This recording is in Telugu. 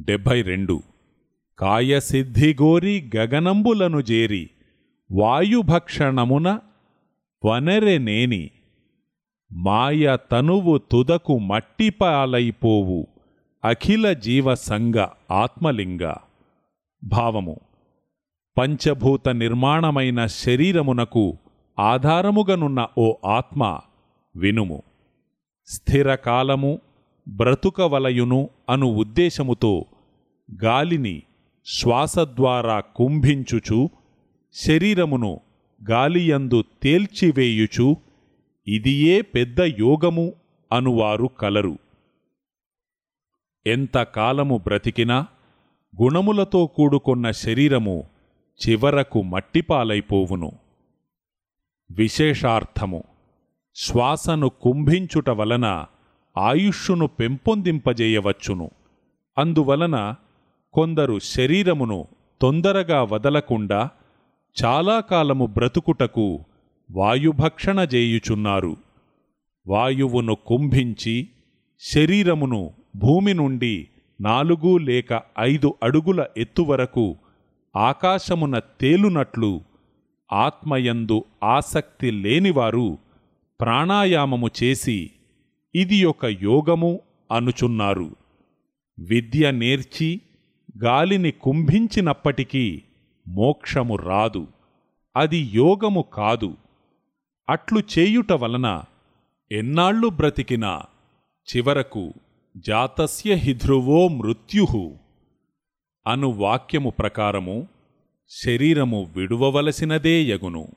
డెబ్భై రెండు. కాయసిద్ధిగోరి గగనంబులను జేరి వాయుభక్షణమున వనరెనేని మాయ తనువు తుదకు మట్టిపాలైపోవు. అఖిల జీవసంగ ఆత్మలింగ. భావము. పంచభూత నిర్మాణమైన శరీరమునకు ఆధారముగనున్న ఓ ఆత్మ వినుము. స్థిరకాలము బ్రతుకవలయును అను ఉద్దేశముతో గాలిని శ్వాస ద్వారా కుంభించుచు శరీరమును గాలియందు తేల్చివేయుచు ఇదియే పెద్ద యోగము అనువారు కలరు. ఎంతకాలము బ్రతికినా గుణములతో కూడుకొన్న శరీరము చివరకు మట్టిపాలైపోవును. విశేషార్థము శ్వాసను కుంభించుట వలన ఆయుష్షును పెంపొందింపజేయవచ్చును. అందువలన కొందరు శరీరమును తొందరగా వదలకుండా చాలా కాలము బ్రతుకుటకు వాయుభక్షణ చేయుచున్నారు వాయువును కుంభించి శరీరమును భూమి నుండి నాలుగు లేక ఐదు అడుగుల ఎత్తు వరకు ఆకాశమున తేలునట్లు ఆత్మయందు ఆసక్తి లేనివారు ప్రాణాయామము చేసి ఇది ఒక యోగము అనుచున్నారు. విద్య నేర్చి గాలిని కుంభించినప్పటికీ మోక్షము రాదు. అది యోగము కాదు. అట్లు చేయుట వలన ఎన్నాళ్ళు బ్రతికినా చివరకు జాతస్య హి మృత్యు అను వాక్యము ప్రకారము శరీరము విడువవలసినదే యగును.